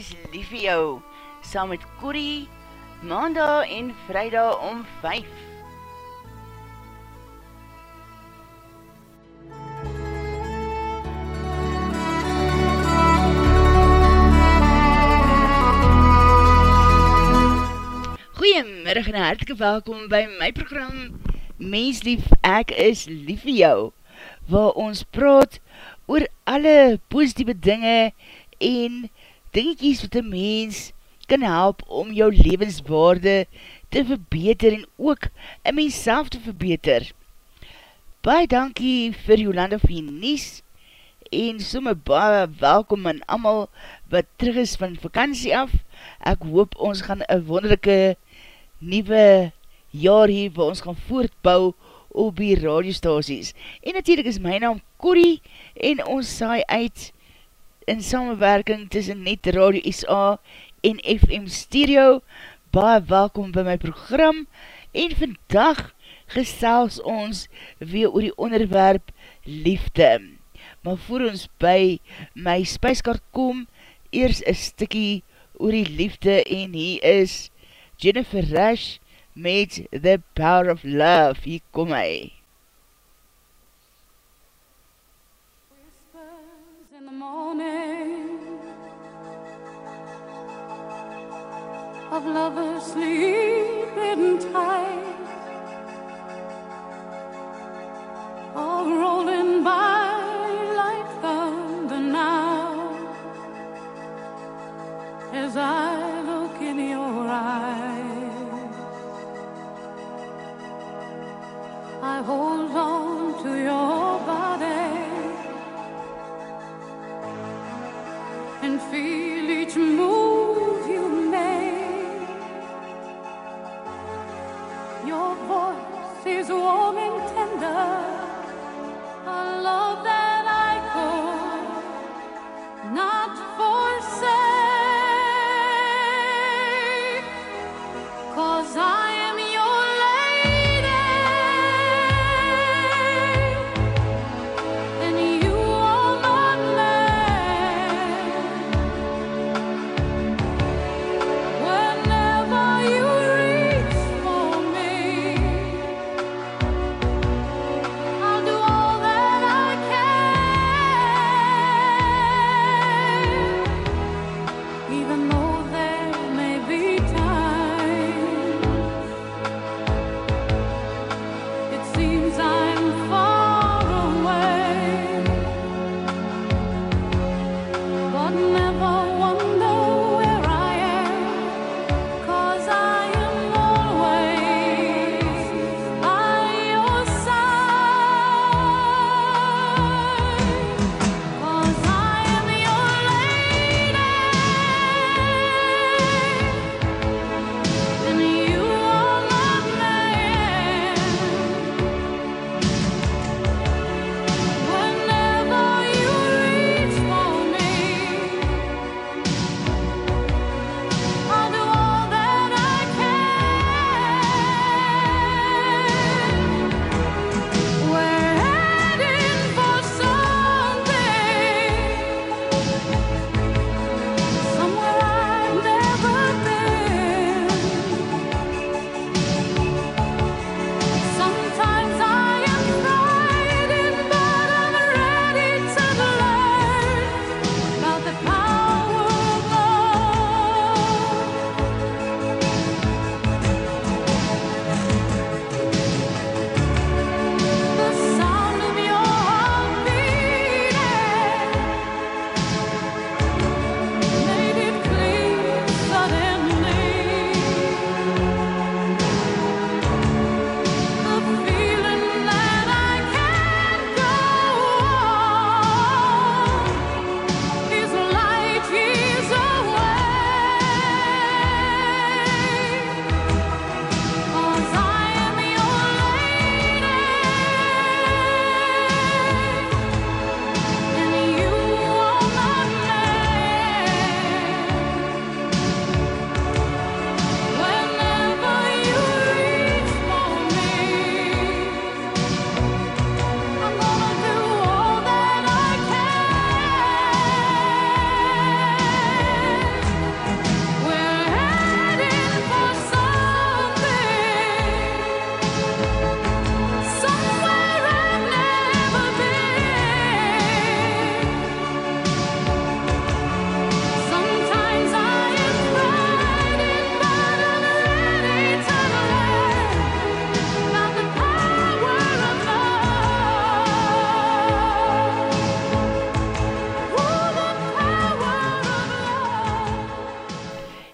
Is lief vir jou, saam met Corrie, maandag en vrijdag om 5. Goeiemiddag en hartelike welkom by my program Menslief, ek is lief vir jou, waar ons praat oor alle positieve dinge en dingetjies wat een mens kan help om jou levenswaarde te verbeter en ook een mens self te verbeter. Baie dankie vir Jolanda vir die nies en somme baie welkom aan amal wat terug is van vakantie af. Ek hoop ons gaan een wonderlijke nieuwe jaar hier waar ons gaan voortbouw op die radiostasies. En natuurlijk is my naam Corrie en ons saai uit in samenwerking tussen Net Radio SA en FM Stereo. Baie welkom by my program en vandag gesels ons weer oor die onderwerp liefde. Maar voor ons by my spijskaart kom, eers een stikkie oor die liefde en hier is Jennifer Rush met The Power of Love. Hier kom hy. Of lovers sleeping tight,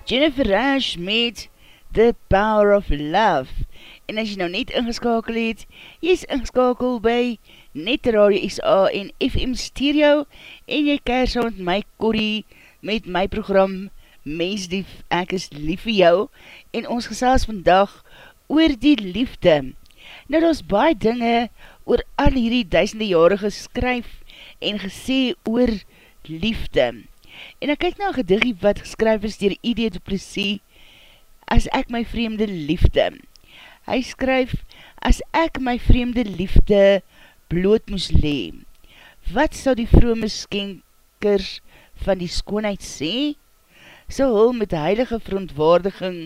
Jennifer Rush met The Power of Love. En as jy nou net ingeskakel het, jy is ingeskakel by Net Radio SA en FM Stereo en jy keir saam met my Corrie met my program Menslief, ek is lief vir jou en ons gesels vandag oor die liefde. Nou daar is baie dinge oor al hierdie duisende jare geskryf en gesê oor liefde. En ek kyk na een gediggie wat geskryf is dier Idee de Plessie, As ek my vreemde liefde. Hy skryf, As ek my vreemde liefde bloot moes lee, wat sal die vrome skenkers van die skoonheid sê? Sal hul met heilige verontwaardiging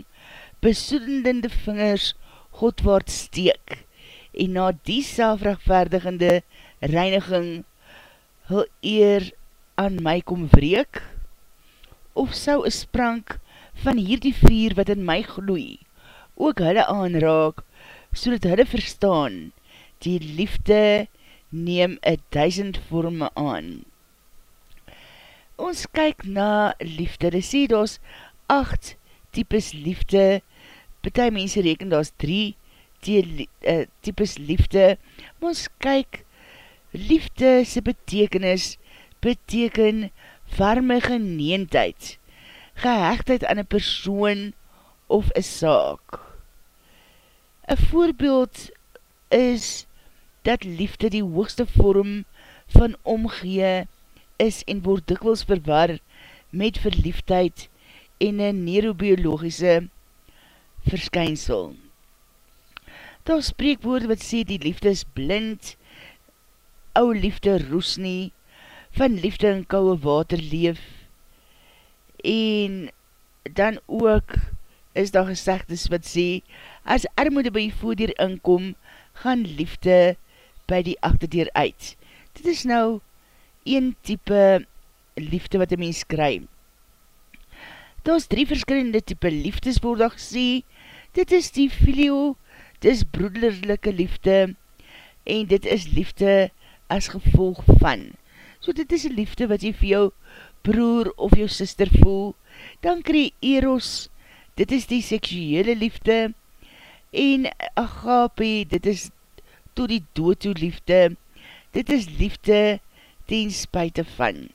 besoedendende vingers Godwaard steek en na die selfrechtvaardigende reiniging hul eer aan my kom wreek? Of sou een sprank van hierdie vier wat in my gloei, ook hulle aanraak, so dat hulle verstaan, die liefde neem een duizend vorme aan. Ons kyk na liefde, dit sê daar acht types liefde, betie mense reken daar is drie uh, types liefde, maar ons kyk liefde sy betekenis beteken warme geneendheid, gehechtheid aan een persoon of een saak. Een voorbeeld is dat liefde die hoogste vorm van omgee is en word dikwels verwar met verliefdheid en een neurobiologische verskynsel. Daar spreekwoord wat sê die liefde is blind, ou liefde roes nie, van liefde in kouwe water leef, en dan ook is daar gezegdes wat sê, as armoede by die voordeur inkom, gaan liefde by die achterdeur uit. Dit is nou een type liefde wat een mens kry. Daar is drie verskillende type liefdes word daar gesê, dit is die filio, dit is broederlijke liefde, en dit is liefde as gevolg van. So dit is een liefde wat jy vir jou broer of jou sister voel. Dan kree eros, dit is die seksuele liefde. En agape, dit is to die dood toe liefde. Dit is liefde ten spuite van.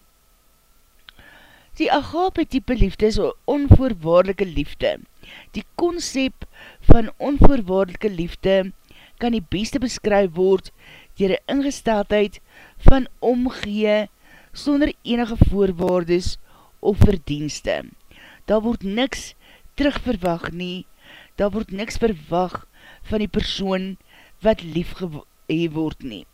Die agape type liefde is onvoorwaardelike liefde. Die concept van onvoorwaardelike liefde kan die beste beskryf word dier die ingesteldheid van omgee sonder enige voorwaardes of verdienste. Daar word niks terugverwag nie, daar word niks verwag van die persoon wat lief word nie.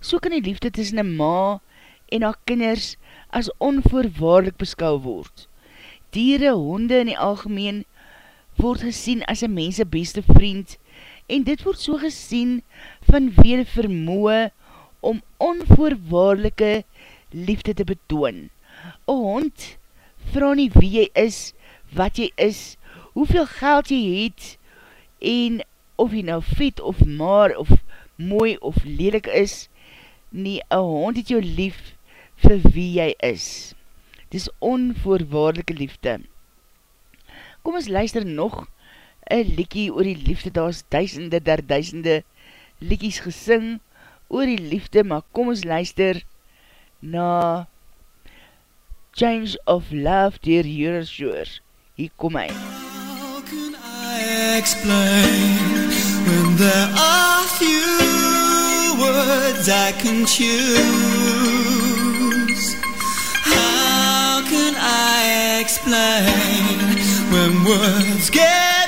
So kan die liefde tussen een ma en haar kinders as onvoorwaardelik beskou word. Diere, honde in die algemeen word gesien as een mense beste vriend en dit word so gesien vanweer vermoe om onvoorwaardelike liefde te betoon. O hond, vraag nie wie jy is, wat jy is, hoeveel geld jy het, en of jy nou vet of maar of mooi of lelik is, nie, een hond het jou lief vir wie jy is. Dit is onvoorwaardelike liefde. Kom ons luister nog een liekie oor die liefde, daar is duisende der duisende liekies gesing oor die liefde, maar kom ons luister na Change of Love dier Eurosure. Hier kom hy. How can I explain when there are few words I can choose How can I explain when words get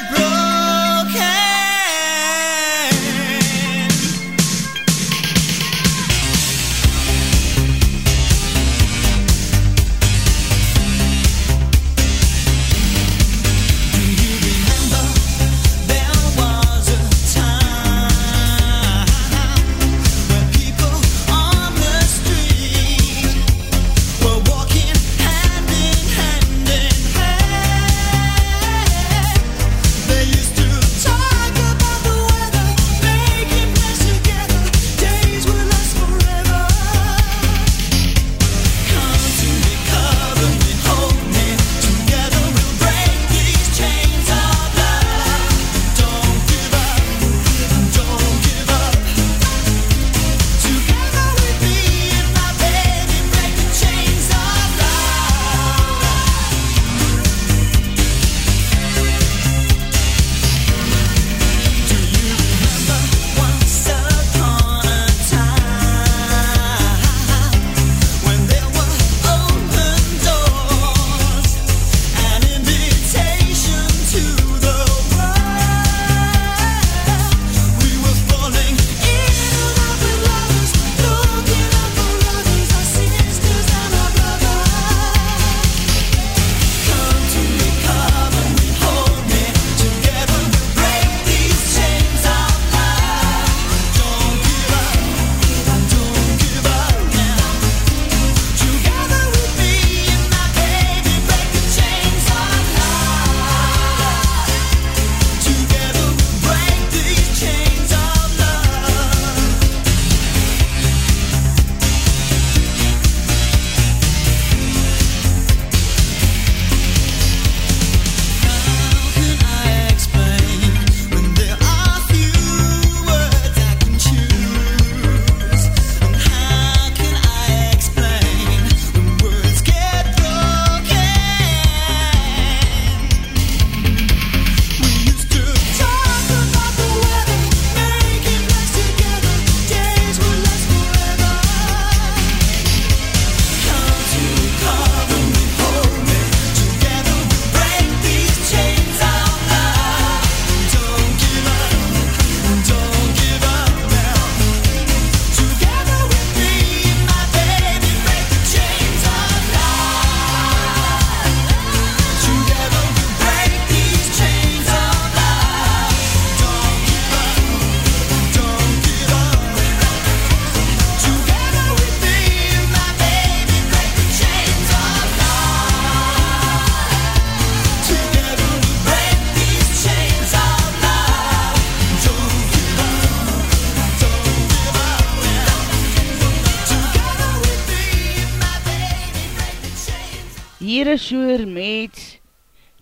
Hier is soer met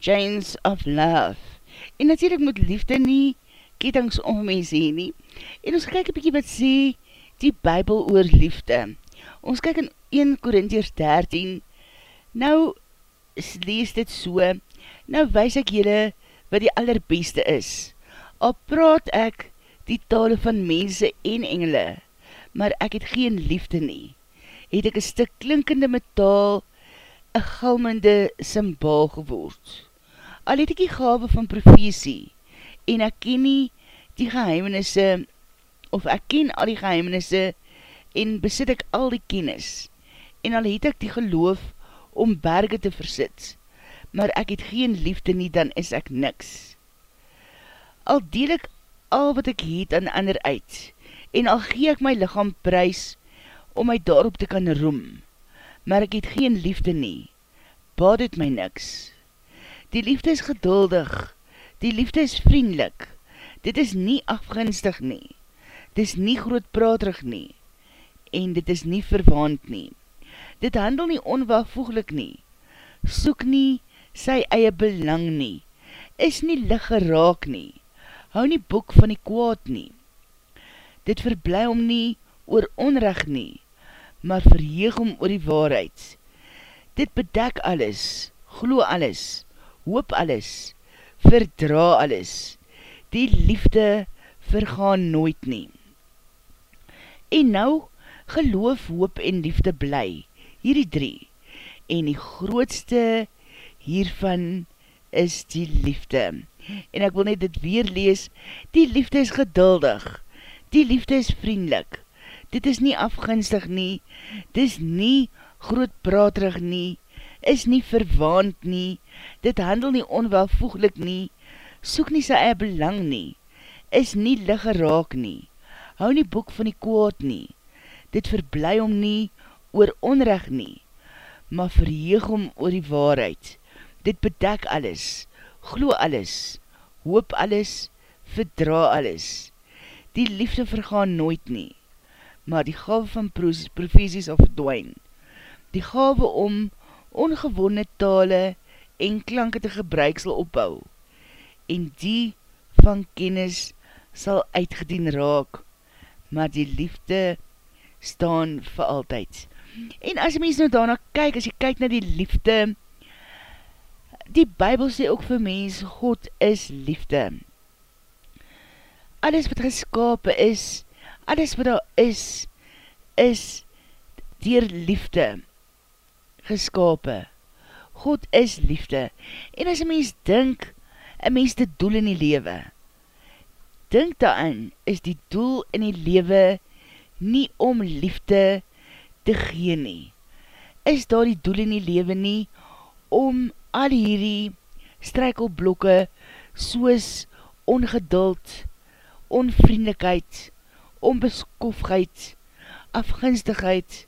Chains of Love. En natuurlijk moet liefde nie ketings om mens heen nie. En ons kyk een bykie wat sê die bybel oor liefde. Ons kyk in 1 Korintiers 13. Nou lees dit so. Nou wees ek jylle wat die allerbeste is. Al praat ek die tale van mense en engele, maar ek het geen liefde nie. Het ek een stuk klinkende metaal, een galmende symbool geword. Al het ek die gave van profesie, en ek ken nie die geheimenisse, of ek ken al die geheimenisse, en besit ek al die kennis, en al het ek die geloof om berge te versit, maar ek het geen liefde nie, dan is ek niks. Al deel ek al wat ek het aan ander uit, en al gee ek my lichaam prijs, om my daarop te kan roem, maar ek het geen liefde nie, baad het my niks. Die liefde is geduldig, die liefde is vriendelik, dit is nie afgunstig nie, dit is nie grootpraterig nie, en dit is nie verwaand nie. Dit handel nie onwaarvoeglik nie, soek nie sy eie belang nie, is nie lig geraak nie, hou nie boek van die kwaad nie. Dit verblij om nie oor onrecht nie, maar verheeg om oor die waarheid. Dit bedek alles, glo alles, hoop alles, verdra alles. Die liefde vergaan nooit nie. En nou, geloof, hoop en liefde bly, hierdie drie. En die grootste hiervan is die liefde. En ek wil net dit weer lees, die liefde is geduldig, die liefde is vriendelik, dit is nie afgunstig nie, dit is nie grootpraterig nie, is nie verwaand nie, dit handel nie onwelvoeglik nie, soek nie sy eie belang nie, is nie ligge raak nie, hou nie boek van die kwaad nie, dit verblij om nie oor onrecht nie, maar verheeg om oor die waarheid, dit bedek alles, glo alles, hoop alles, verdra alles, die liefde vergaan nooit nie, maar die gave van profesies of verdwijn, die gave om ongewone tale en klanke te gebruik sal opbou, en die van kennis sal uitgedien raak, maar die liefde staan vir altyd. En as mens nou daarna kyk, as jy kyk na die liefde, die Bijbel sê ook vir mens, God is liefde. Alles wat geskapen is, alles wat daar is, is dier liefde geskapen. God is liefde. En as een mens dink, een mens die doel in die lewe, dink daarin, is die doel in die lewe nie om liefde te gee nie. Is daar die doel in die lewe nie om al hierdie strijkelblokke soos ongeduld, onvriendelikheid, onbeskofheid, afgunstigheid,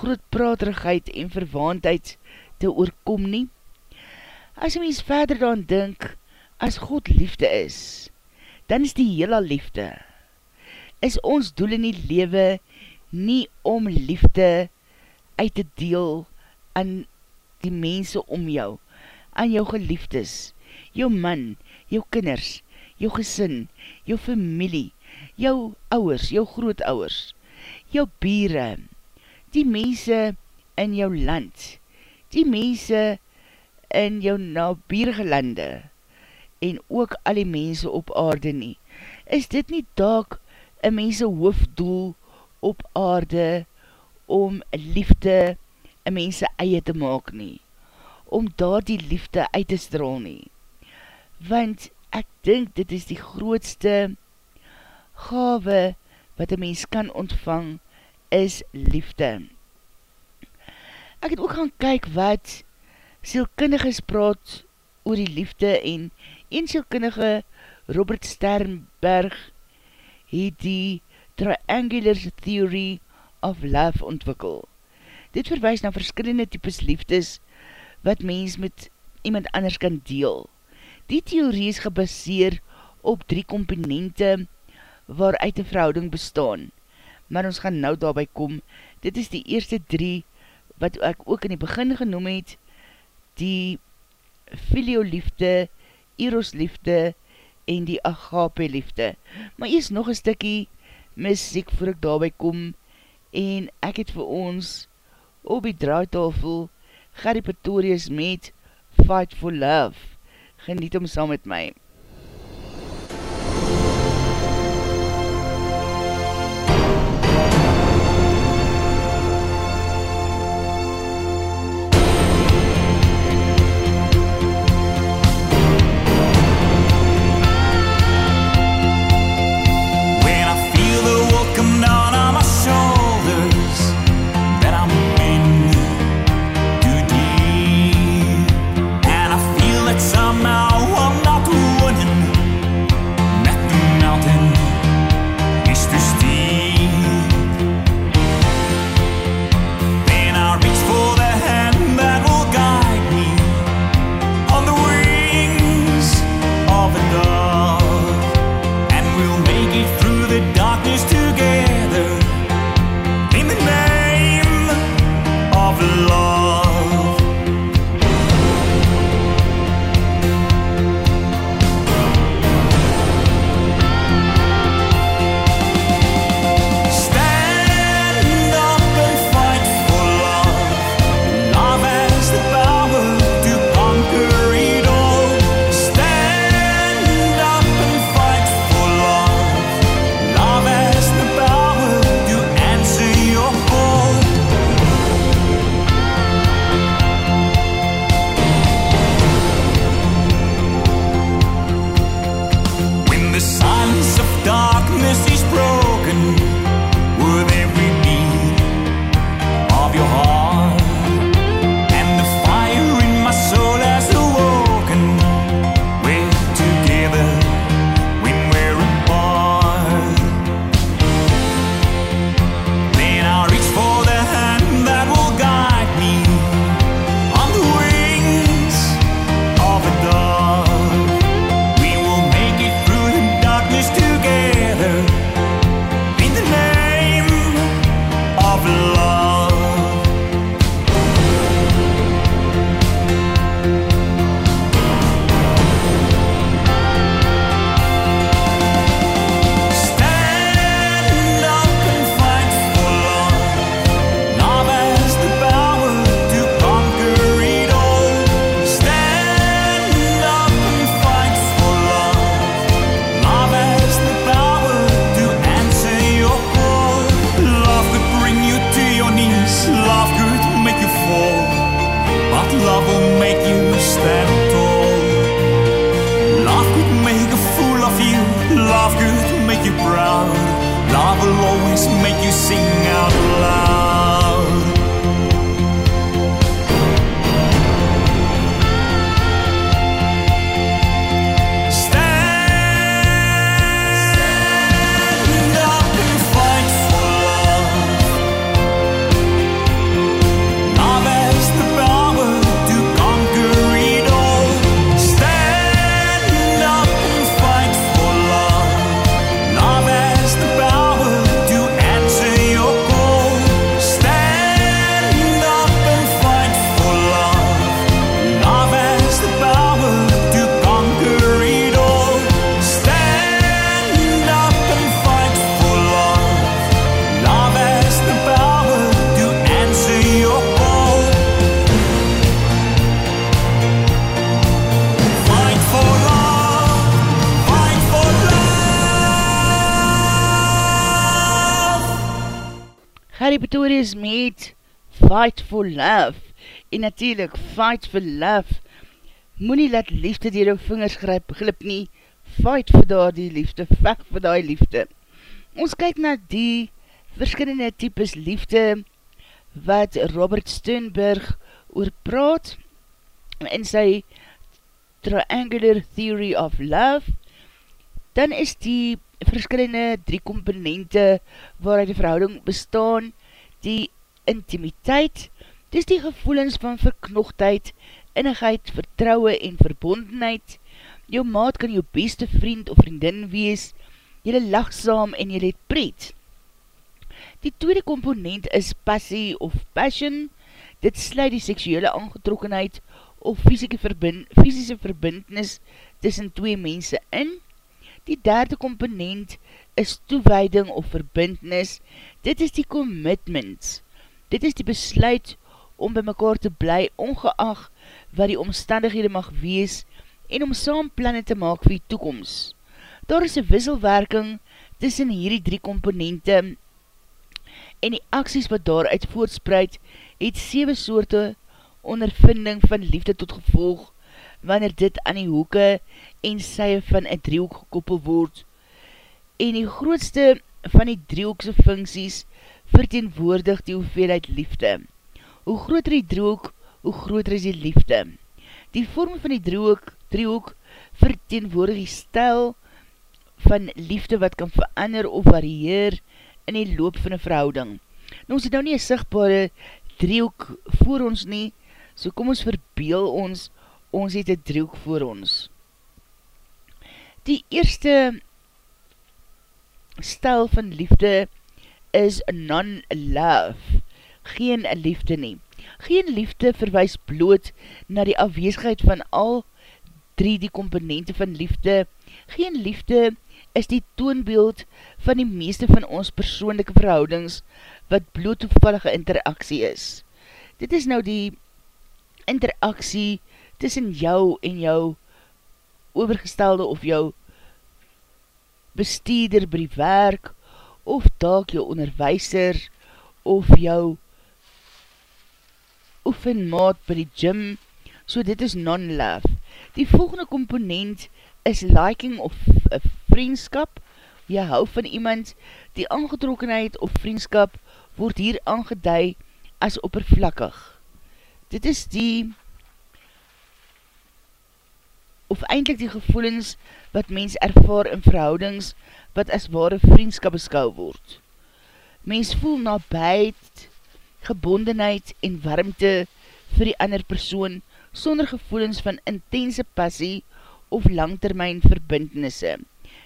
grootpraterigheid en verwaandheid te oorkom nie. As jy mens verder dan dink, as God liefde is, dan is die hele liefde. Is ons doel in die lewe nie om liefde uit te deel aan die mense om jou, aan jou geliefdes, jou man, jou kinders, jou gesin, jou familie, jou ouwers, jou grootouwers, jou biere, die mense in jou land, die mense in jou nabierige lande, en ook al die mense op aarde nie. Is dit nie daak een mense hoofdoel op aarde om liefde een mense eie te maak nie? Om daar die liefde uit te straal nie? Want ek dink dit is die grootste gave wat een mens kan ontvang is liefde. Ek het ook gaan kyk wat sielkundiges praat oor die liefde en een sielkundige Robert Sternberg het die Triangular Theory of Love ontwikkel. Dit verwijs na verskillende types liefdes wat mens met iemand anders kan deel. Die theorie is gebaseer op drie komponente waaruit die verhouding bestaan. Maar ons gaan nou daarby kom, dit is die eerste drie wat ek ook in die begin genoem het, die filioliefde, erosliefde en die agape liefde. Maar hier is nog een stikkie muziek voor ek daarby kom en ek het vir ons op die draaitafel Gary Pretorius met Fight for Love. Geniet om saam met my. Fight for Love. En natuurlijk Fight for Love. Moet nie let liefde dier jou vingers grijp glip nie. Fight for daar die liefde Vek vir die liefde. Ons kyk na die verskillende types liefde wat Robert Sternberg oor praat in sy Triangular Theory of Love. Dan is die verskillende drie komponente waaruit die verhouding bestaan. Die intimiteit, dis die gevoelens van verknochtheid, innigheid, vertrouwe en verbondenheid. Jou maat kan jou beste vriend of vriendin wees, jylle lachsaam en jylle het pret. Die tweede komponent is passie of passion, dit sluit die seksuele aangetrokkenheid of fysische, verbind, fysische verbindnis tussen twee mense in. Die derde komponent is toewijding of verbindnis. Dit is die commitment. Dit is die besluit om by mekaar te bly, ongeag wat die omstandighede mag wees en om saam plannen te maak vir die toekomst. Daar is een wisselwerking tussen hierdie drie komponente en die acties wat daaruit voortspreid, het 7 soorte ondervinding van liefde tot gevolg, wanneer dit aan die hoeke en sye van een driehoek gekoppel word. En die grootste van die driehoekse funksies verteenwoordig die hoeveelheid liefde. Hoe groter die driehoek, hoe groter is die liefde. Die vorm van die driehoek, driehoek verteenwoordig die stijl van liefde wat kan verander of varieer in die loop van een verhouding. Nou ons het nou nie een sigtbare driehoek voor ons nie, so kom ons verbeel ons, ons het een driehoek voor ons. Die eerste stel van liefde is non-love, geen liefde nie. Geen liefde verwijs bloot na die afweesheid van al drie die komponente van liefde. Geen liefde is die toonbeeld van die meeste van ons persoonlijke verhoudings wat bloot toevallige interaksie is. Dit is nou die interaksie tussen jou en jou overgestelde of jou bestuurder by die werk of taak jou onderwijser of jou oefenmaat by die gym, so dit is non-love. Die volgende komponent is liking of vriendskap, jy hou van iemand, die aangetrokkenheid of vriendskap word hier aangeduid as oppervlakkig. Dit is die of eindelijk die gevoelens wat mens ervaar in verhoudings wat as ware vriendskap beskou word. Mens voel nabijt, gebondenheid en warmte vir die ander persoon sonder gevoelens van intense passie of langtermijn verbindnisse.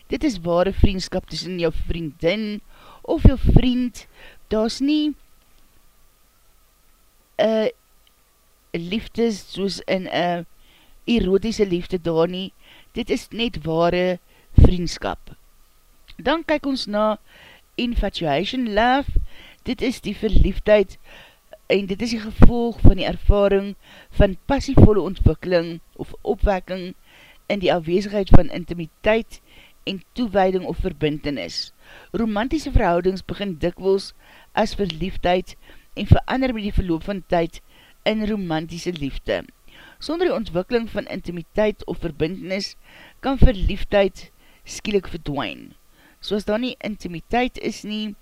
Dit is ware vriendskap tussen jou vriendin of jou vriend. Daar is nie een liefde soos in een erotische liefde daar nie. Dit is net ware vriendskap. Dan kyk ons na infatuation love. Dit is die verliefdheid en dit is die gevolg van die ervaring van passievolle ontwikkeling of opwekking in die afwezigheid van intimiteit en toewijding of verbintenis. Romantische verhoudings begin dikwels as verliefdheid en verander met die verloop van tyd in romantische liefde. Sonder die ontwikkeling van intimiteit of verbintenis kan verliefdheid skielik verdwijn. Soos daar nie intimiteit is nie,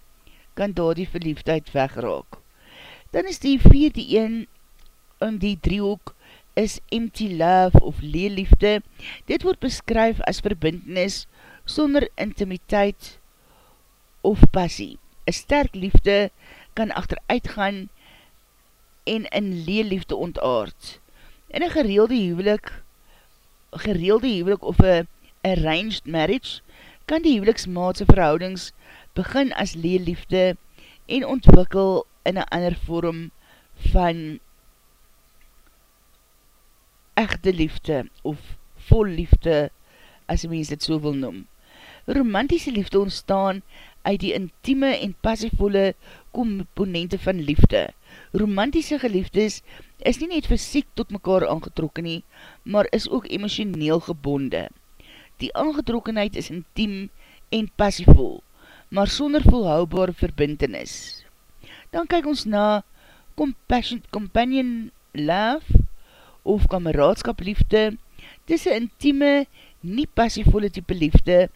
kan daar die verliefdheid wegraak. Dan is die vierde een om die driehoek is empty love of leerliefde. Dit word beskryf as verbindnis sonder intimiteit of passie. Een sterk liefde kan achteruit gaan en in leerliefde ontaard. In een gereelde huwelik, gereelde huwelik of een arranged marriage, kan die huweliksmaatse verhoudings begin as leerliefde en ontwikkel in een ander vorm van echte liefde of vol liefde, as mens dit so wil noem. Romantische liefde ontstaan uit die intieme en passievolle komponente van liefde. Romantische geliefdes is nie net fysiek tot mekaar aangetrokken nie, maar is ook emotioneel gebonde. Die aangetrokkenheid is intiem en passievol, maar sonder volhoubare verbintenis. Dan kyk ons na companion love of kameraadskap liefde. Dis een intieme, nie passievolle type liefde,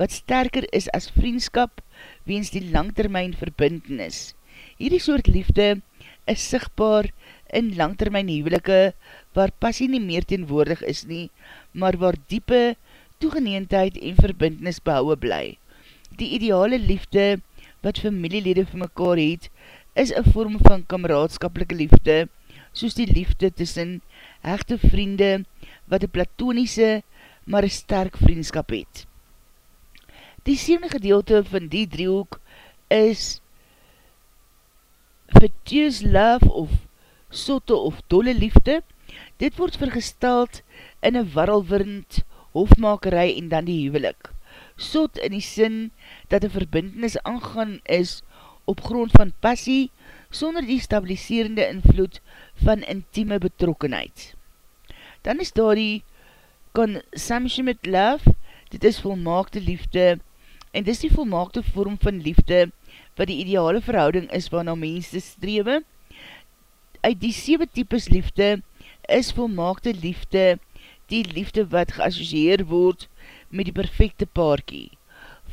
wat sterker is as vriendskap, weens die langtermijn verbindenis. Hierdie soort liefde is sigtbaar in langtermijn huwelike, waar passie nie meer teenwoordig is nie, maar waar diepe toegeneendheid en verbindenis behouwe bly. Die ideale liefde, wat familielede vir mekaar het, is een vorm van kameraadskapelike liefde, soos die liefde tussen hechte vriende, wat een platonische, maar een sterk vriendskap het. Die sievende gedeelte van die driehoek is Fatuous Love of Sotte of Dolle Liefde. Dit word vergestald in een warrelwind, hofmakerij en dan die huwelik. Sot in die sin dat een verbindenis aangaan is op grond van passie, sonder die stabiliserende invloed van intieme betrokkenheid. Dan is daar die consumption with love, dit is volmaakte liefde, en dit is die volmaakte vorm van liefde, wat die ideale verhouding is waarna mense strewe. Uit die 7 types liefde is volmaakte liefde die liefde wat geassocieer word met die perfecte paarkie.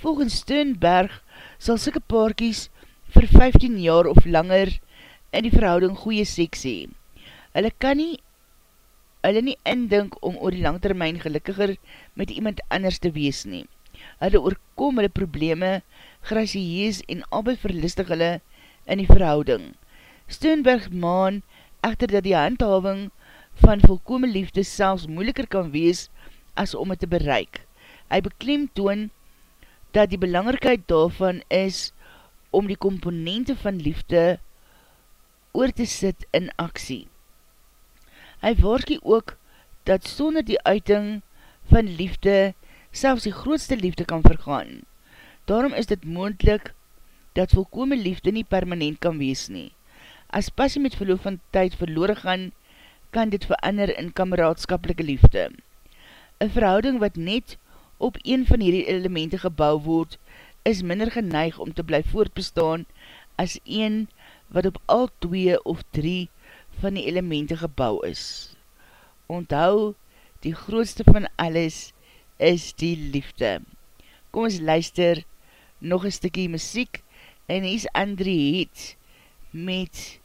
Volgens Steunberg sal sikke paarkies vir 15 jaar of langer in die verhouding goeie seks hee. Hulle kan nie hulle nie indink om oor die langtermijn gelukkiger met iemand anders te wees nie. Hulle oorkom hulle probleme, gracieus en albei verlistig hulle in die verhouding. Stoenberg maan echter dat die handhaving van volkome liefde selfs moeiliker kan wees as om het te bereik. Hy beklem toon dat die belangrikheid daarvan is om die komponente van liefde oor te sit in aksie. Hy waarkie ook dat sonder die uiting van liefde selfs die grootste liefde kan vergaan. Daarom is dit moendlik dat volkome liefde nie permanent kan wees nie. As passie met verloof van tyd verloor gaan, kan dit verander in kameraadskapelike liefde. Een verhouding wat net op een van hierdie elemente gebouw word, is minder geneig om te bly voortbestaan as een wat op al twee of drie van die elemente gebouw is. Onthou, die grootste van alles is die liefde. Kom ons luister nog een stukkie muziek en hier is Andrie Heet met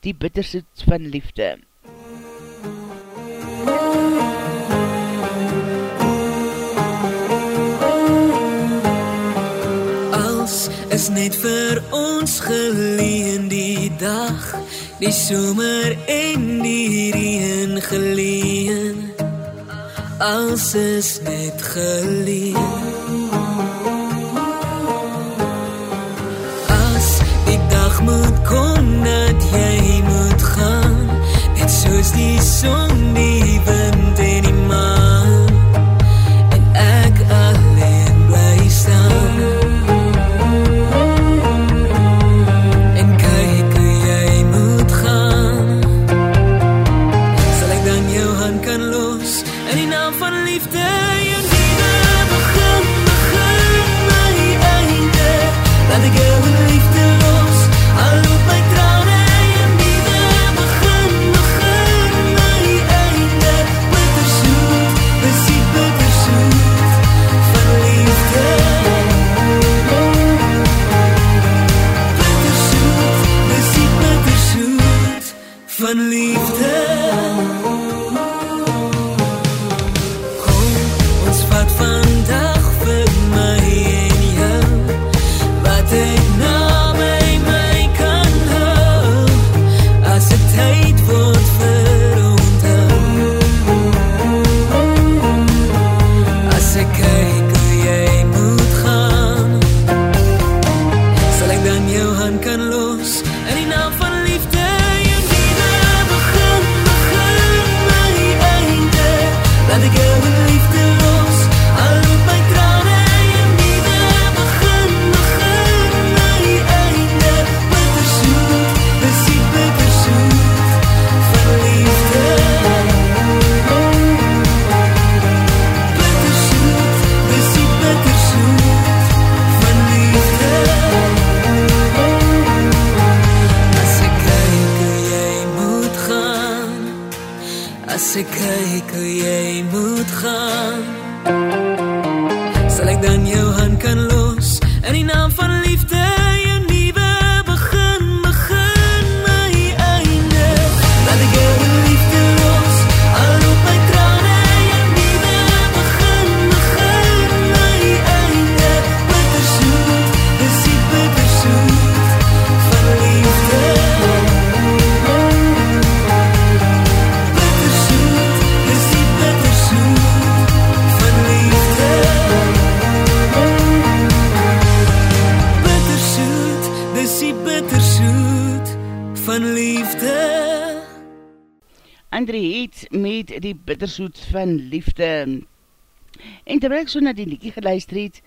die bittersoet van liefde. Als is net vir ons geleen die dag die somer en die reen geleen als is net geleen as die dag moet kom dat jy moet gaan net soos die son die wind en die André het met die bittersoet van liefde. En terwijl ek so na die liekie geluister het,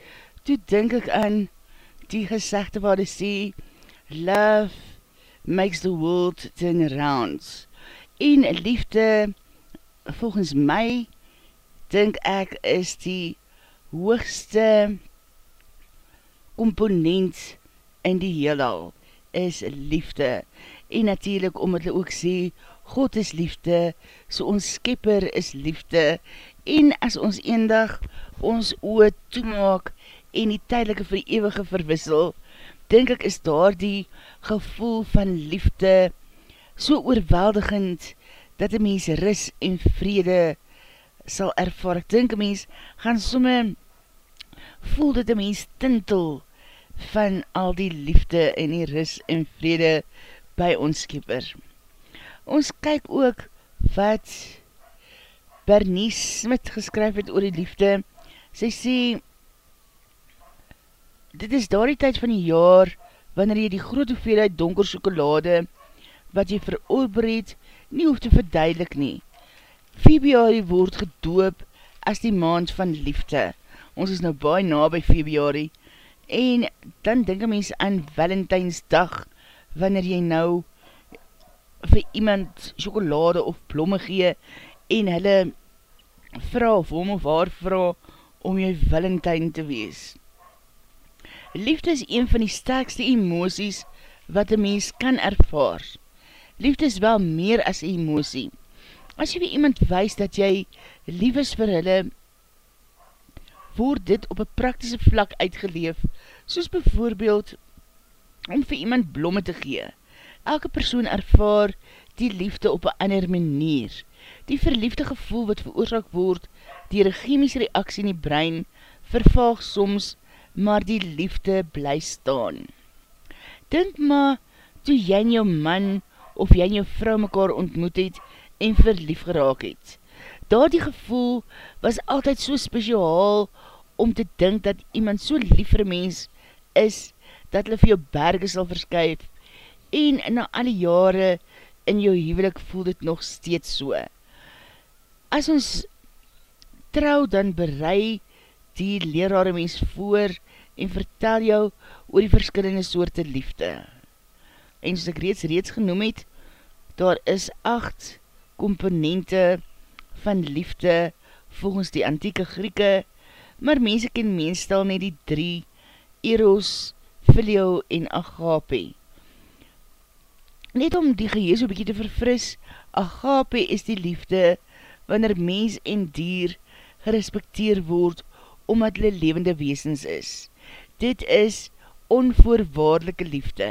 toe denk ek aan die gezegde waar hy sê, Love makes the world turn around. En liefde, volgens my, denk ek, is die hoogste komponent in die heelal, is liefde. En natuurlijk, omdat hulle ook sê, God is liefde, so ons skepper is liefde, en as ons eendag ons oor toemaak en die tydelike vir die eeuwige verwissel, denk ek is daar die gevoel van liefde so oorweldigend, dat die mens ris en vrede sal ervaar. Ek denk die mens gaan somme voel dat die mens tintel van al die liefde en die ris en vrede by ons skipper. Ons kyk ook wat Bernice Smit geskryf het oor die liefde. Sy sê, dit is daar die tyd van die jaar, wanneer jy die groot hoeveelheid donker chokolade, wat jy verorbreed, nie hoef te verduidelik nie. Februari word gedoop as die maand van liefde. Ons is nou baie na by Februari. En dan denk een mens aan Valentijnsdag, wanneer jy nou vir iemand chokolade of blomme gee en hulle vraag of hom of haar vraag om jou valentijn te wees. Liefde is een van die sterkste emoties wat een mens kan ervaar. Liefde is wel meer as emosie. As jy vir iemand wees dat jy lief is vir hulle, word dit op een praktische vlak uitgeleef, soos bijvoorbeeld om vir iemand blomme te gee elke persoon ervaar die liefde op een ander manier. Die verliefde gevoel wat veroorzaak word, die chemische reaksie in die brein, vervaag soms, maar die liefde bly staan. Dink maar, toe jy en jou man of jy en jou vrou mekaar ontmoet het en verlief geraak het. Daar die gevoel was altyd so speciaal om te dink dat iemand so lief vir mens is, dat hulle vir jou berge sal verskuif en na alle jare in jou huwelik voel dit nog steeds so. As ons trouw, dan berei die lerare mens voor en vertel jou oor die verskillende soorte liefde. En soos ek reeds reeds genoem het, daar is acht komponente van liefde volgens die antieke Grieke, maar mense ken meestal net die drie, Eros, Filio en Agape. Net om die gehees so bykie te verfris, agape is die liefde, wanneer mens en dier gerespekteer word, omdat hulle levende weesens is. Dit is onvoorwaardelike liefde.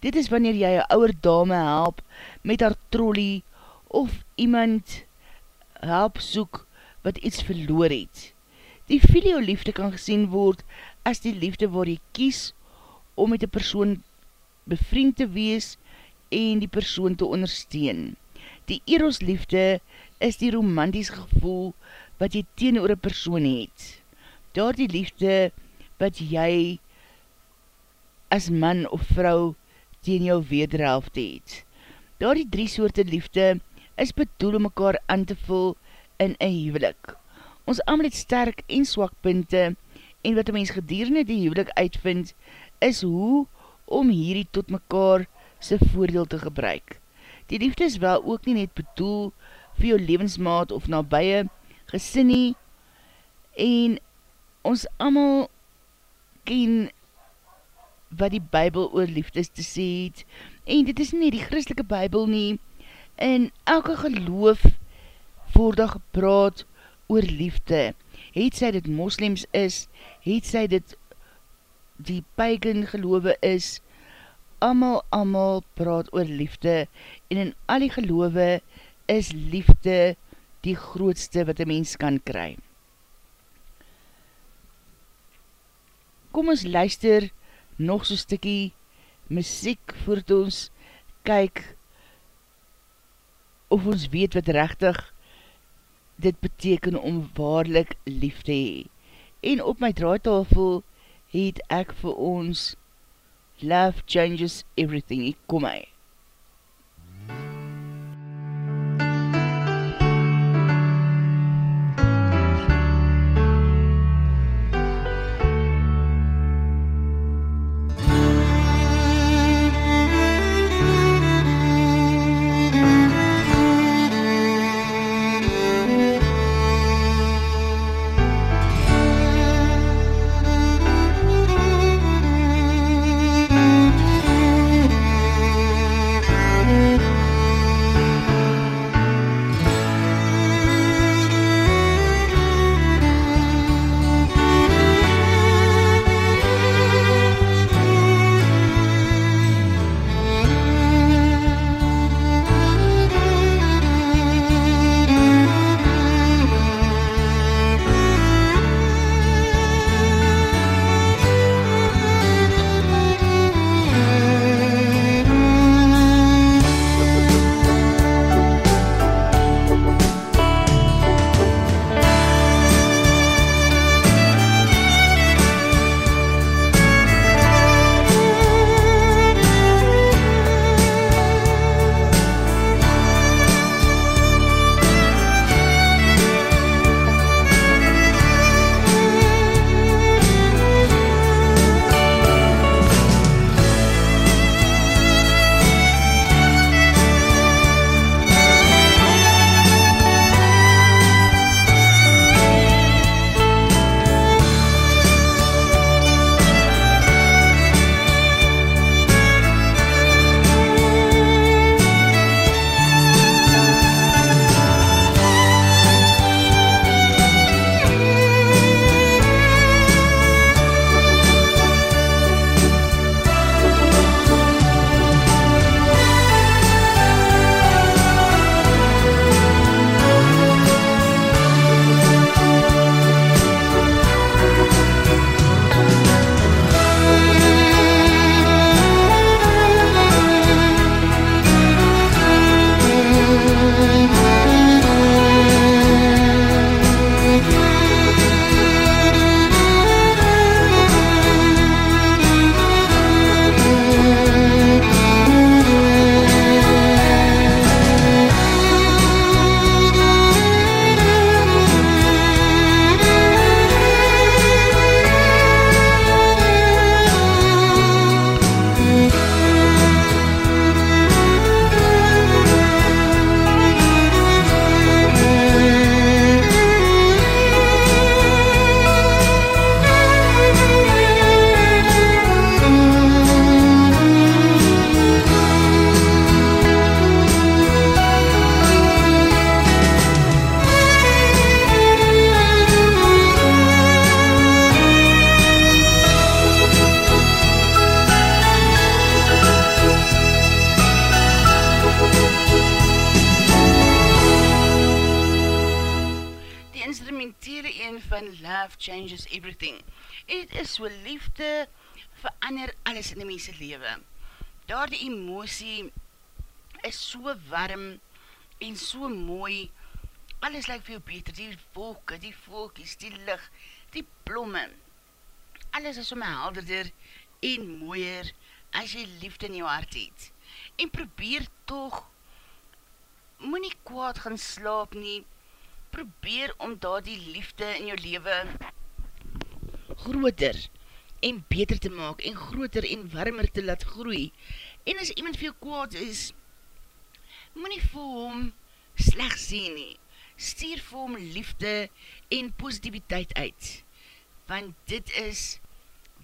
Dit is wanneer jy een ouwer dame help met haar trolley, of iemand help soek wat iets verloor het. Die filio liefde kan gesien word as die liefde waar jy kies om met die persoon bevriend te wees, en die persoon te ondersteun. Die eros liefde is die romantisch gevoel wat jy teen oor een persoon het. Daar die liefde wat jy as man of vrou teen jou wederhelft het. Daar die drie soorte liefde is bedoel om mekaar aan te vul in een huwelik. Ons amal het sterk en swak punte en wat die mens gedierende die huwelik uitvind is hoe om hierdie tot mekaar te sy voordeel te gebruik. Die liefde is wel ook nie net bedoel vir jou levensmaat of nabije gesinnie en ons amal ken wat die bybel oor liefdes te sê het. En dit is nie die christelike bybel nie. En elke geloof word daar gepraat oor liefde. Het sy dit moslims is het sy dit die pagan geloof is amal, amal praat oor liefde en in al die geloof is liefde die grootste wat een mens kan kry. Kom ons luister nog so stikkie muziek voort ons kyk of ons weet wat rechtig dit beteken om waarlik lief te hee. En op my draaitafel het ek vir ons Love changes everything. Kom lyk veel beter. Die wolke, die volkies, die licht, die blomme. Alles is so my helderder en mooier as jy liefde in jou hart het. En probeer toch, moet nie kwaad gaan slaap nie, probeer om daar die liefde in jou leven groter en beter te maak en groter en warmer te laat groei. En as iemand veel kwaad is, moet nie vir hom slecht sê nie. Stuur vir hom liefde en positiviteit uit. Want dit is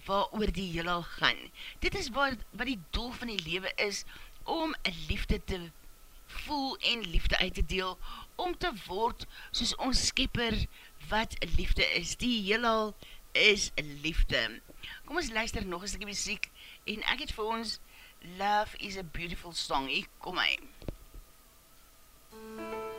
waar oor die heel gaan. Dit is wat, wat die doel van die lewe is, om liefde te voel en liefde uit te deel, om te word soos ons skepper wat liefde is. Die heelal is liefde. Kom ons luister nog een stukje muziek en ek het vir ons Love is a Beautiful Song. Hier kom hy. MUZIEK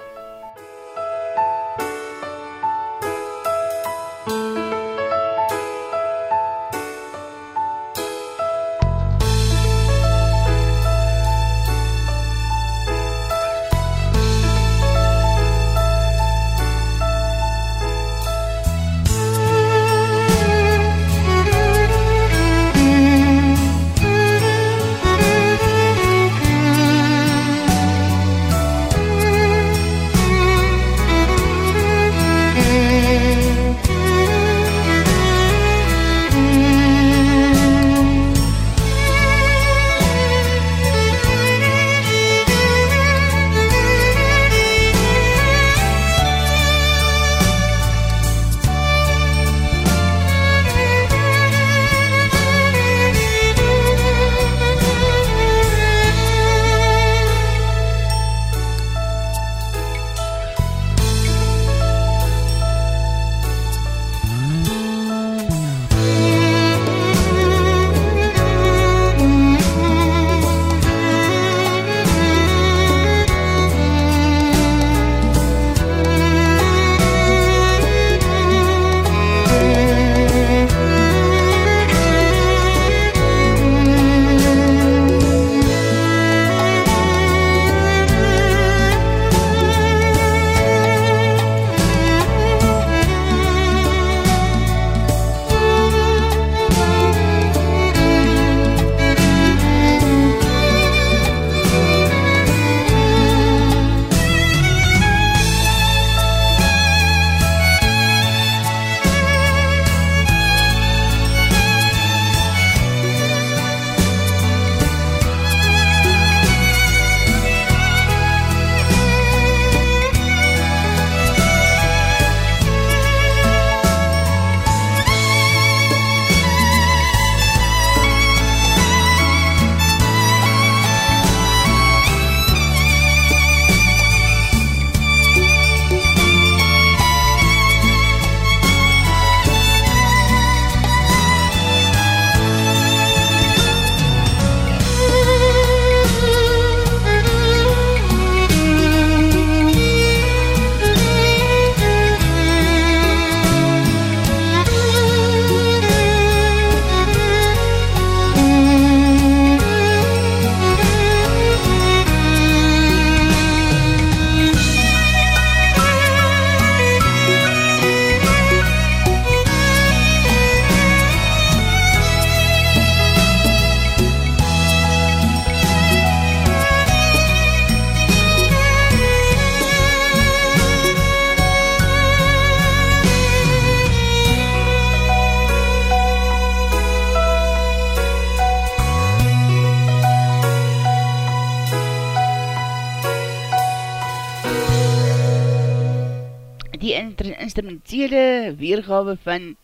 instrumentele weergawe van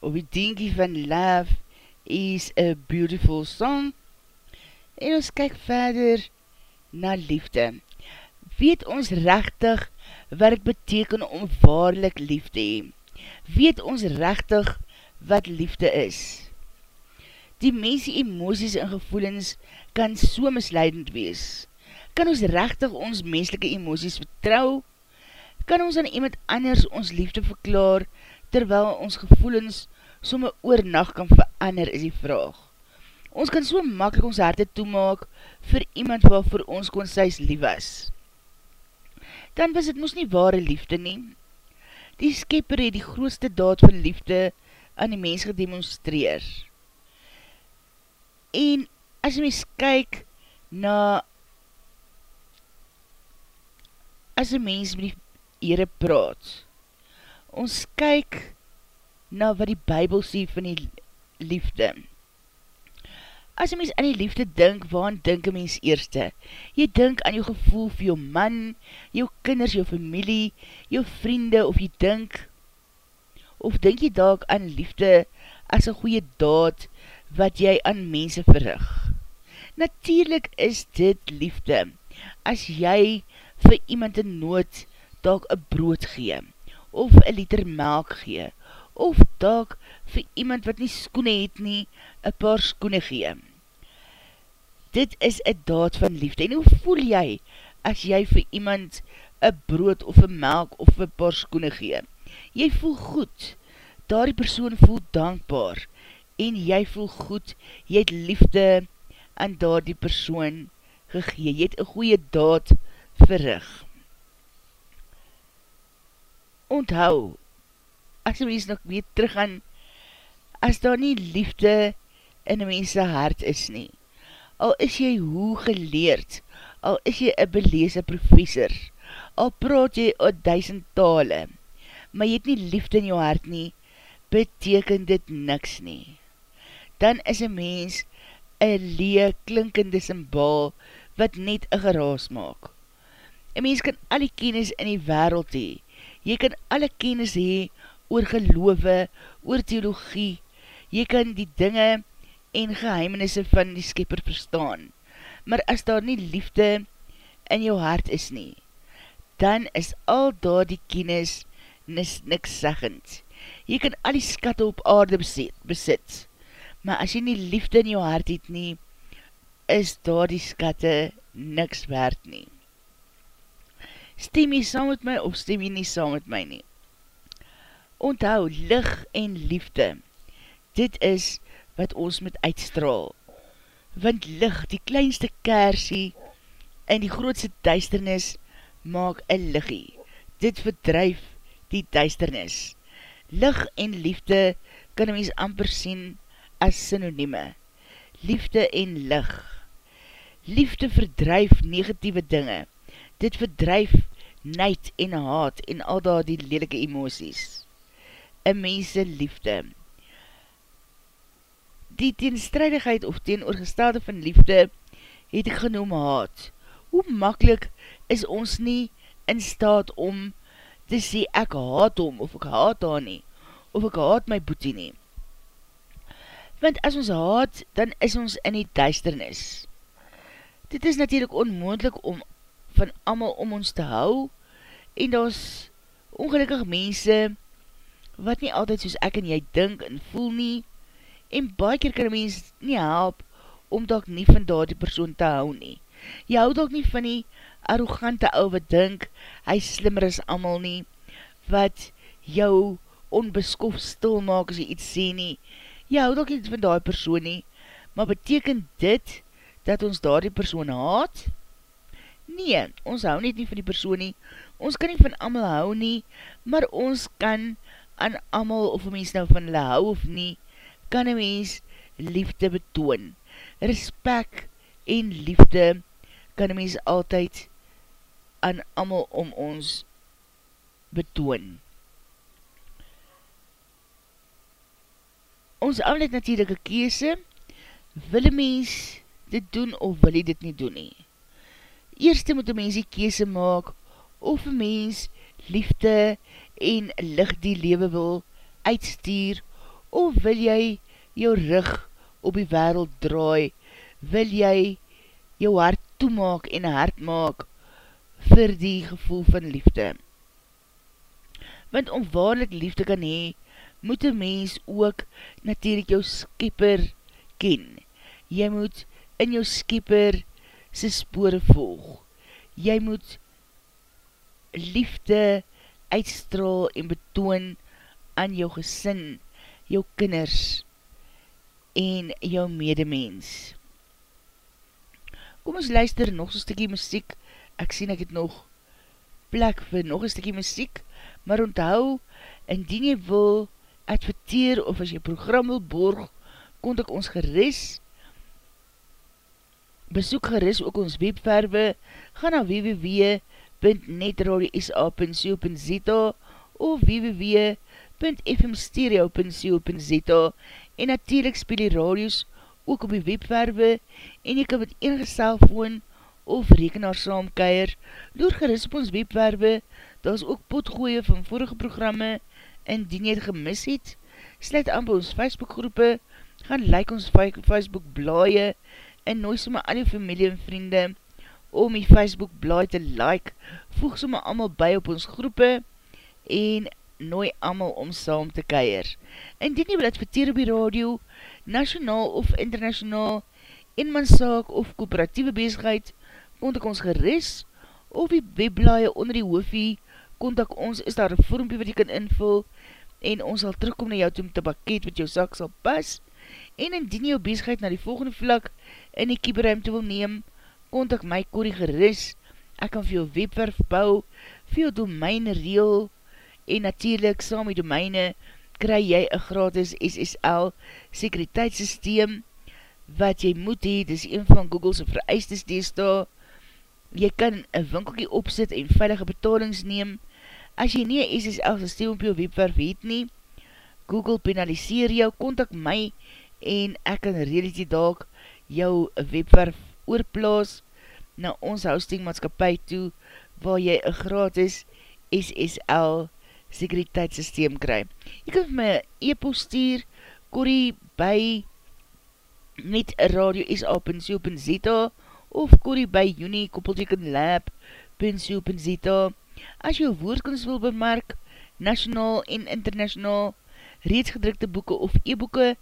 op die dienkie van Love is a Beautiful Song en ons kyk verder na liefde. Weet ons rechtig wat het beteken om waarlik lief te hee? Weet ons rechtig wat liefde is? Die mense emoties en gevoelens kan so misleidend wees. Kan ons rechtig ons menselike emoties vertrouw kan ons aan iemand anders ons liefde verklaar, terwyl ons gevoelens somme oornacht kan verander, is die vraag. Ons kan so makkelijk ons harte toemaak vir iemand wat vir ons konseis lief was. Dan was het moes nie ware liefde nie. Die skepper het die grootste daad van liefde aan die mens gedemonstreer. En as jy mens kyk na as een mens met die Heere praat, ons kyk na wat die Bijbel sê van die liefde. As jy mens aan die liefde dink, waaran dink een mens eerste? Jy dink aan jou gevoel vir jou man, jou kinders, jou familie, jou vriende, of jy dink, of dink jy daak aan liefde as een goeie daad wat jy aan mense verrig? Natuurlijk is dit liefde, as jy vir iemand in nood daak een brood gee, of een liter melk gee, of daak vir iemand wat nie skoene het nie, een paar skoene gee. Dit is een daad van liefde. En hoe voel jy as jy vir iemand een brood of een melk of een paar skoene gee? Jy voel goed. Daar die persoon voel dankbaar. En jy voel goed. Jy het liefde aan daar die persoon gegee. Jy het een goeie daad verrig. Onthou, as jy mens nog weer terug gaan, as daar nie liefde in een mense hart is nie, al is jy hoe geleerd, al is jy een beleese professor, al praat jy o duisend tale, maar jy het nie liefde in jou hart nie, beteken dit niks nie. Dan is een mens een lee klinkende symbool, wat net een geraas maak. Een mens kan alle kennis in die wereld hee, jy kan alle kennis hee, oor geloof, oor theologie, jy kan die dinge en geheimenisse van die skepper verstaan, maar as daar nie liefde in jou hart is nie, dan is al daar die kennis nis niks saggend. Jy kan al die skatte op aarde besit, besit, maar as jy nie liefde in jou hart het nie, is daar die skatte niks waard nie. Stem jy saam met my of stem jy nie saam met my nie? Onthou, lig en liefde, dit is wat ons moet uitstraal. Want lig, die kleinste kersie en die grootste duisternis, maak een liggie. Dit verdrijf die duisternis. Lig en liefde kan mens amper sien as synonieme. Liefde en lig. Liefde verdrijf negatieve dinge. Dit verdrijf neid en haat en al daar die lelike emoties een mense liefde. Die teenstrijdigheid of teenoorgestelde van liefde het ek genoem haat. Hoe makkelijk is ons nie in staat om te sê ek haat hom of ek haat haar nie of ek haat my boete nie. Want as ons haat, dan is ons in die duisternis. Dit is natuurlijk onmoendlik om van amal om ons te hou en daar is ongelukkig mense wat nie altyd soos ek en jy dink en voel nie, en baie keer kan mens nie help, om dat nie van daar die persoon te hou nie. Jy hou dat nie van die arrogante ou wat dink, hy slimmer is amal nie, wat jou onbeskof stil maak as jy iets sê nie. Jy hou dat nie van daar persoon nie, maar beteken dit, dat ons daar die persoon haat? Nee, ons hou net nie van die persoon nie, ons kan nie van amal hou nie, maar ons kan aan amal of een mens nou van hulle hou of nie, kan een mens liefde betoon. Respect en liefde kan een mens altyd aan amal om ons betoon. Ons amal het natuurlijk een kese, wil een mens dit doen of wil hy dit nie doen nie. Eerste moet een mens die kese maak of een mens liefde en licht die lewe wil uitstuur, of wil jy jou rug op die wereld draai, wil jy jou hart toemaak en hart maak vir die gevoel van liefde. Want om waarlik liefde kan hee, moet een mens ook natuurlijk jou skipper ken. Jy moet in jou skipper sy spore volg. Jy moet liefde uitstraal en betoon aan jou gesin, jou kinders en jou medemens. Kom ons luister nog so'n stikkie muziek, ek sien ek het nog plek vir nog een stikkie muziek, maar onthou, indien jy wil adverteer of as jy program wil borg, kon ek ons geris besoek geris ook ons webverwe, ga na www.netradio.sa.co.za of www.fmstereo.co.za en natuurlijk speel die radios ook op die webverwe en jy kan met enige cellfoon of rekenaar saamkeier. Door geris op ons webverwe, daar is ook potgooie van vorige programme en die nie het gemis het, sluit aan by ons Facebook groepe, gaan like ons Facebook blaie en nooi somme al die familie en vriende om die Facebook blaai te like, voeg somme allemaal by op ons groepe en nooi allemaal om saam te keier. Indien jy wil adverteer op die radio, nationaal of internationaal, eenmanszaak of kooperatieve bezigheid, kontak ons geris, of die webblaie onder die hoofie, kontak ons, is daar een vormpie wat jy kan invul, en ons sal terugkom na jou toe met die pakket wat jou zak sal pas, en indien jou bezigheid na die volgende vlak in die kieberuimte wil neem, kontak my Corrie geris, ek kan vir jou webwerf bou, vir jou domein reel, en natuurlijk saam die domeine, kry jy een gratis SSL sekuriteitssysteem, wat jy moet hee, dis een van Google's vereistes deesda, jy kan een winkelkie opzit en veilige betalings neem, as jy nie een SSL systeem op jou webwerf het nie, Google penaliseer jou, kontak my en ek kan reality dag jou webwerf oorplaas na ons hosting maatskapie toe waar jy een gratis SSL sekuriteitssysteem kry. Jy kan vir my e-post stuur Corrie by net radio sa.co.za of Corrie by uni koppelteken lab.co.za As jy woordkunst wil bemerk, nationaal en internationaal, reeds gedrukte boeken of e-boeken,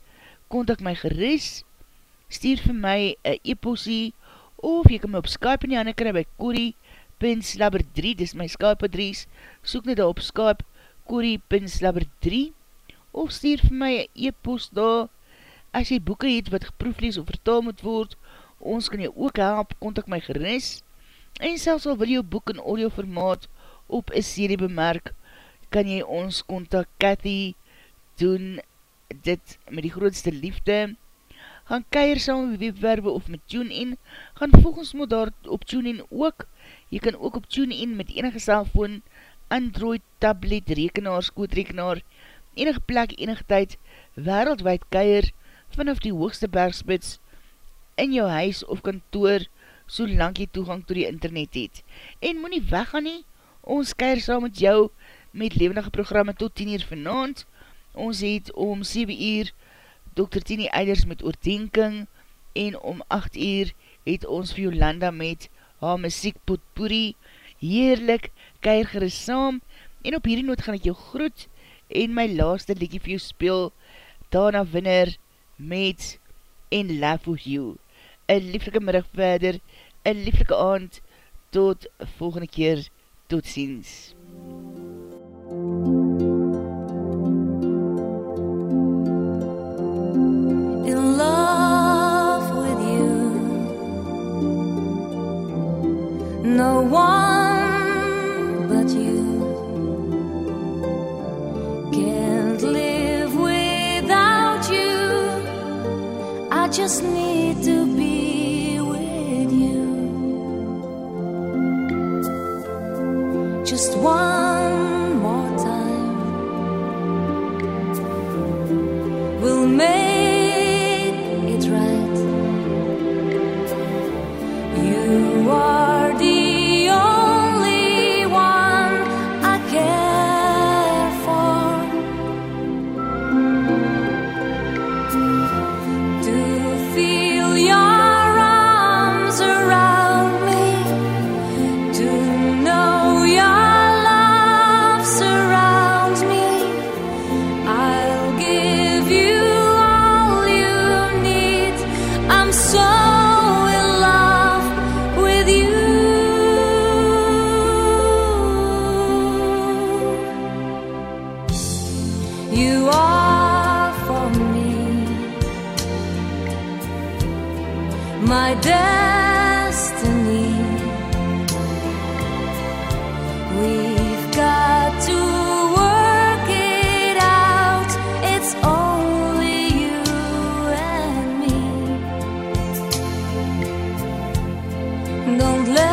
kontak my geris, stuur vir my een e-postie, of jy kan my op Skype in die handen kry by Corrie.slabber3, dis my Skype adres, soek net op Skype, Corrie.slabber3, of stuur vir my een e-post daar, as jy boeken het wat geproeflees of vertaal moet word, ons kan jy ook help, kontak my geris, en selfs al wil jou boek in audio formaat op een serie bemerk, kan jy ons kontak Cathy doen dit met die grootste liefde, gaan keir saam met webwerbe of met TuneIn, gaan volgens moet daar op TuneIn ook, jy kan ook op TuneIn met enige cellfoon, Android, tablet, rekenaar, skootrekenaar, enige plek, enige tyd, wereldwijd keir, vanaf die hoogste bergspits, in jou huis of kantoor, so lang jy toegang to die internet het. En moet nie weggaan nie, ons keir saam met jou, met levendige programme tot 10 uur vanavond, Ons het om 7 uur Dr. Tini Eiders met oordenking en om 8 uur het ons vir Jolanda met haar muziek potpourri heerlik keir geris saam en op hierdie noot gaan ek jou groet en my laaste liedje vir jou speel Dana Winner met En Love With You een lieflike middag verder een lieflike aand tot volgende keer tot ziens Thank you. No one but you can't live without you. I just need to be with you. Just one Don't let